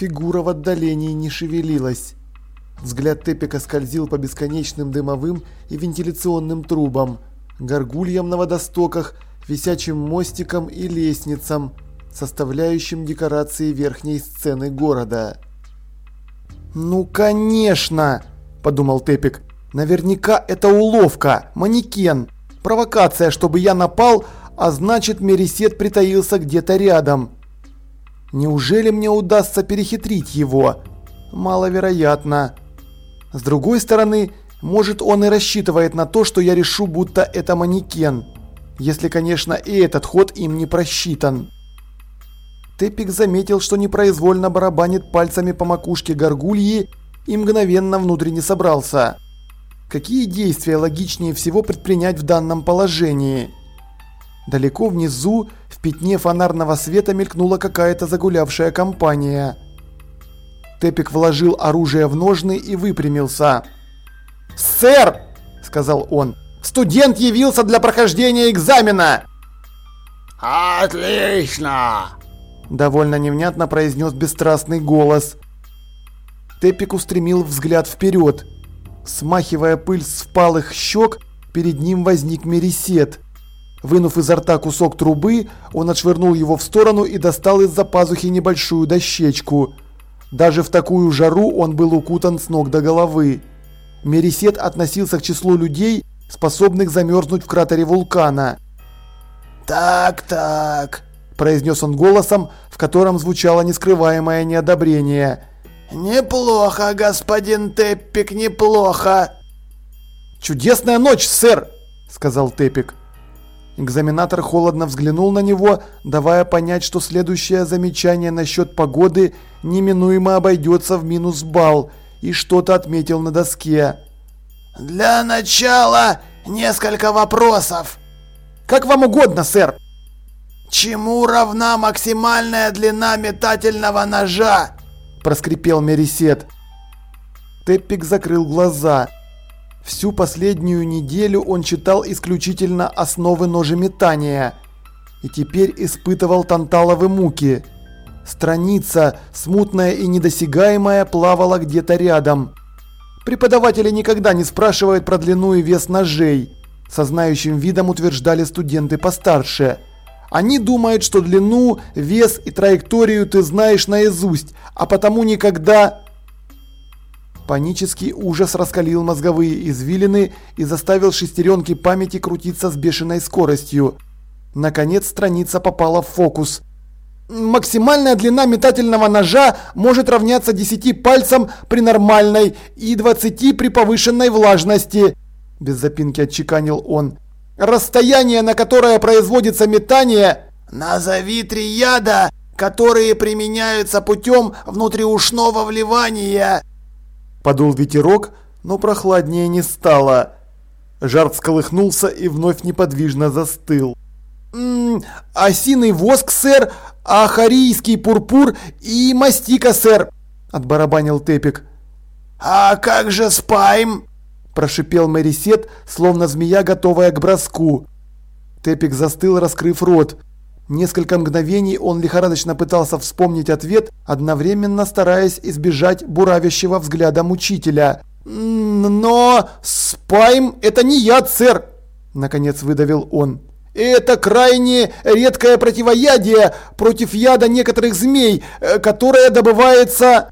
Фигура в отдалении не шевелилась. Взгляд Тепика скользил по бесконечным дымовым и вентиляционным трубам, горгульям на водостоках, висячим мостикам и лестницам, составляющим декорации верхней сцены города. «Ну, конечно!» – подумал Тепик. «Наверняка это уловка, манекен, провокация, чтобы я напал, а значит Мерисет притаился где-то рядом. Неужели мне удастся перехитрить его? Маловероятно. С другой стороны, может он и рассчитывает на то, что я решу, будто это манекен. Если, конечно, и этот ход им не просчитан. Тепик заметил, что непроизвольно барабанит пальцами по макушке горгульи и мгновенно внутренне собрался. Какие действия логичнее всего предпринять в данном положении? Далеко внизу, в пятне фонарного света мелькнула какая-то загулявшая компания. Тепик вложил оружие в ножны и выпрямился. «Сэр!» – сказал он. «Студент явился для прохождения экзамена!» «Отлично!» Довольно невнятно произнес бесстрастный голос. Тепик устремил взгляд вперед. Смахивая пыль с впалых щек, перед ним возник Мерисет. Вынув изо рта кусок трубы, он отшвырнул его в сторону и достал из-за пазухи небольшую дощечку. Даже в такую жару он был укутан с ног до головы. Мерисет относился к числу людей, способных замерзнуть в кратере вулкана. «Так-так», произнес он голосом, в котором звучало нескрываемое неодобрение. «Неплохо, господин Теппик, неплохо!» «Чудесная ночь, сэр!» – сказал Теппик. Экзаменатор холодно взглянул на него, давая понять, что следующее замечание насчет погоды неминуемо обойдется в минус балл, и что-то отметил на доске. «Для начала несколько вопросов». «Как вам угодно, сэр!» «Чему равна максимальная длина метательного ножа?» – проскрипел Мерисет. Теппик закрыл глаза. Всю последнюю неделю он читал исключительно основы ножеметания и теперь испытывал танталовы муки. Страница, смутная и недосягаемая, плавала где-то рядом. Преподаватели никогда не спрашивают про длину и вес ножей, со знающим видом утверждали студенты постарше – они думают, что длину, вес и траекторию ты знаешь наизусть, а потому никогда... Панический ужас раскалил мозговые извилины и заставил шестеренки памяти крутиться с бешеной скоростью. Наконец страница попала в фокус. Максимальная длина метательного ножа может равняться 10 пальцам при нормальной и 20 при повышенной влажности. Без запинки отчеканил он. Расстояние, на которое производится метание... Назови три яда, которые применяются путем внутриушного вливания. Подул ветерок, но прохладнее не стало. Жар всколыхнулся и вновь неподвижно застыл. «М -м, «Осиный воск, сэр, ахарийский пурпур и мастика, сэр», – отбарабанил Тепик. «А как же спайм?» Прошипел Мэрисет, словно змея, готовая к броску. Тепик застыл, раскрыв рот. Несколько мгновений он лихорадочно пытался вспомнить ответ, одновременно стараясь избежать буравящего взгляда мучителя. «Но спайм – это не яд, сэр!» – наконец выдавил он. «Это крайне редкое противоядие против яда некоторых змей, э, которое добывается...»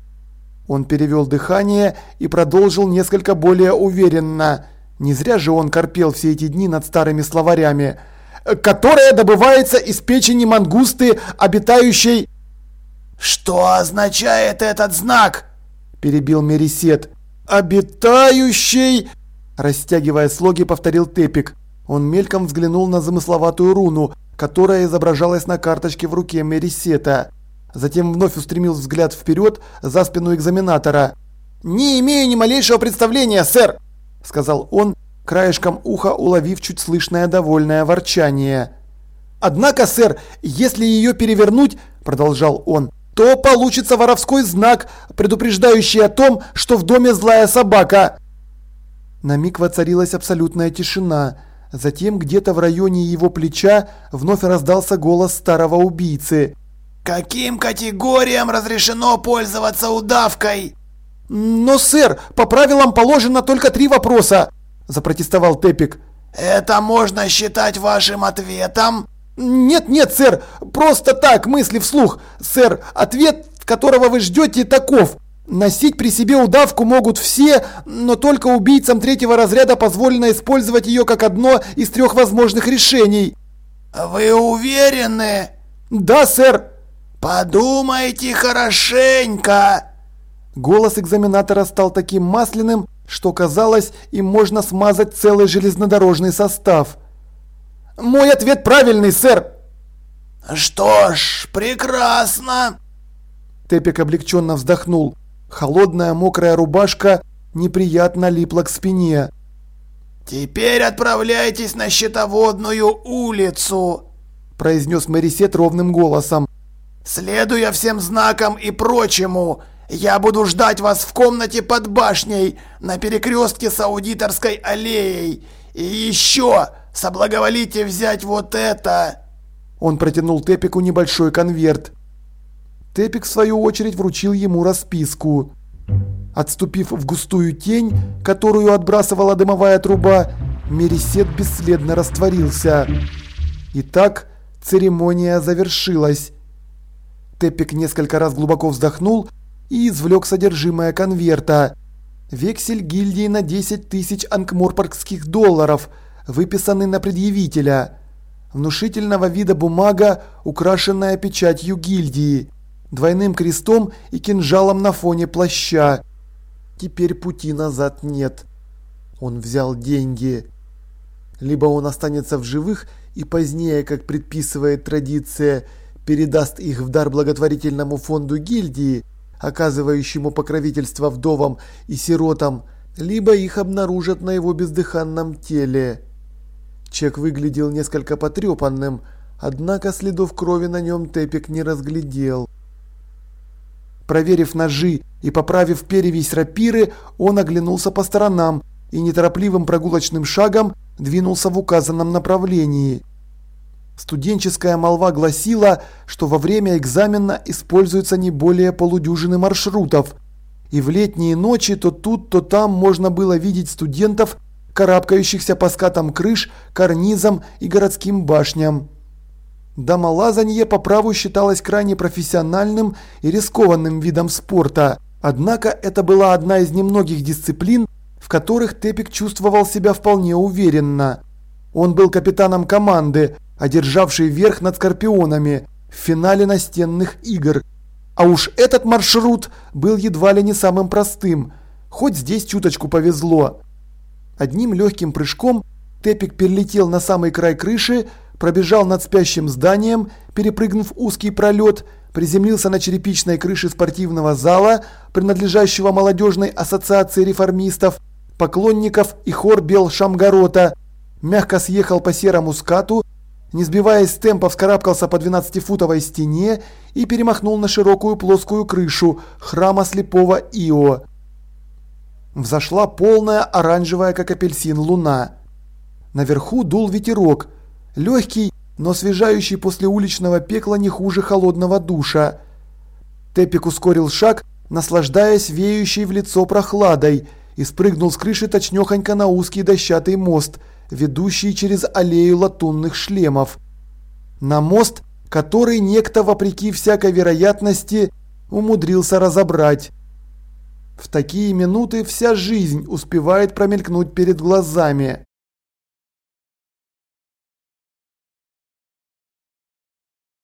Он перевел дыхание и продолжил несколько более уверенно. Не зря же он корпел все эти дни над старыми словарями. «Которая добывается из печени мангусты, обитающей...» «Что означает этот знак?» – перебил Мерисет. «Обитающий...» – растягивая слоги, повторил Тепик. Он мельком взглянул на замысловатую руну, которая изображалась на карточке в руке Мерисета. Затем вновь устремил взгляд вперед за спину экзаменатора. «Не имею ни малейшего представления, сэр!» – сказал он, краешком уха уловив чуть слышное довольное ворчание. «Однако, сэр, если ее перевернуть, – продолжал он, – то получится воровской знак, предупреждающий о том, что в доме злая собака». На миг воцарилась абсолютная тишина. Затем где-то в районе его плеча вновь раздался голос старого убийцы – Каким категориям разрешено пользоваться удавкой? Но, сэр, по правилам положено только три вопроса, запротестовал Тепик. Это можно считать вашим ответом? Нет, нет, сэр, просто так, мысли вслух. Сэр, ответ, которого вы ждете, таков. Носить при себе удавку могут все, но только убийцам третьего разряда позволено использовать ее как одно из трех возможных решений. Вы уверены? Да, сэр. Подумайте хорошенько. Голос экзаменатора стал таким масляным, что казалось, им можно смазать целый железнодорожный состав. Мой ответ правильный, сэр. Что ж, прекрасно. Тепик облегченно вздохнул. Холодная мокрая рубашка неприятно липла к спине. «Теперь отправляйтесь на Щитоводную улицу», – произнес Мэрисет ровным голосом. «Следуя всем знакам и прочему, я буду ждать вас в комнате под башней на перекрестке с Аудиторской аллеей. И еще соблаговолите взять вот это!» Он протянул Тепику небольшой конверт. Тепик в свою очередь вручил ему расписку. Отступив в густую тень, которую отбрасывала дымовая труба, Мересет бесследно растворился. Итак, церемония завершилась. Тепик несколько раз глубоко вздохнул и извлек содержимое конверта. Вексель гильдии на 10 тысяч анкморпоргских долларов, выписанный на предъявителя. Внушительного вида бумага, украшенная печатью гильдии двойным крестом и кинжалом на фоне плаща. Теперь пути назад нет. Он взял деньги. Либо он останется в живых и позднее, как предписывает традиция, передаст их в дар благотворительному фонду гильдии, оказывающему покровительство вдовам и сиротам, либо их обнаружат на его бездыханном теле. Чек выглядел несколько потрепанным, однако следов крови на нем Тепик не разглядел. Проверив ножи и поправив перевесь рапиры, он оглянулся по сторонам и неторопливым прогулочным шагом двинулся в указанном направлении. Студенческая молва гласила, что во время экзамена используется не более полудюжины маршрутов, и в летние ночи то тут, то там можно было видеть студентов, карабкающихся по скатам крыш, карнизам и городским башням. Домолазанье по праву считалось крайне профессиональным и рискованным видом спорта, однако это была одна из немногих дисциплин, в которых Тепик чувствовал себя вполне уверенно. Он был капитаном команды, одержавшей верх над Скорпионами в финале настенных игр. А уж этот маршрут был едва ли не самым простым, хоть здесь чуточку повезло. Одним легким прыжком Тепик перелетел на самый край крыши, пробежал над спящим зданием, перепрыгнув узкий пролет, приземлился на черепичной крыше спортивного зала, принадлежащего молодежной ассоциации реформистов, поклонников и хор Бел Шамгарота, мягко съехал по серому скату, не сбиваясь с темпа вскарабкался по 12-футовой стене и перемахнул на широкую плоскую крышу храма слепого Ио. Взошла полная оранжевая, как апельсин, луна. Наверху дул ветерок – Легкий, но освежающий после уличного пекла не хуже холодного душа. Тепик ускорил шаг, наслаждаясь веющей в лицо прохладой, и спрыгнул с крыши точнёхонько на узкий дощатый мост, ведущий через аллею латунных шлемов. На мост, который некто, вопреки всякой вероятности, умудрился разобрать. В такие минуты вся жизнь успевает промелькнуть перед глазами.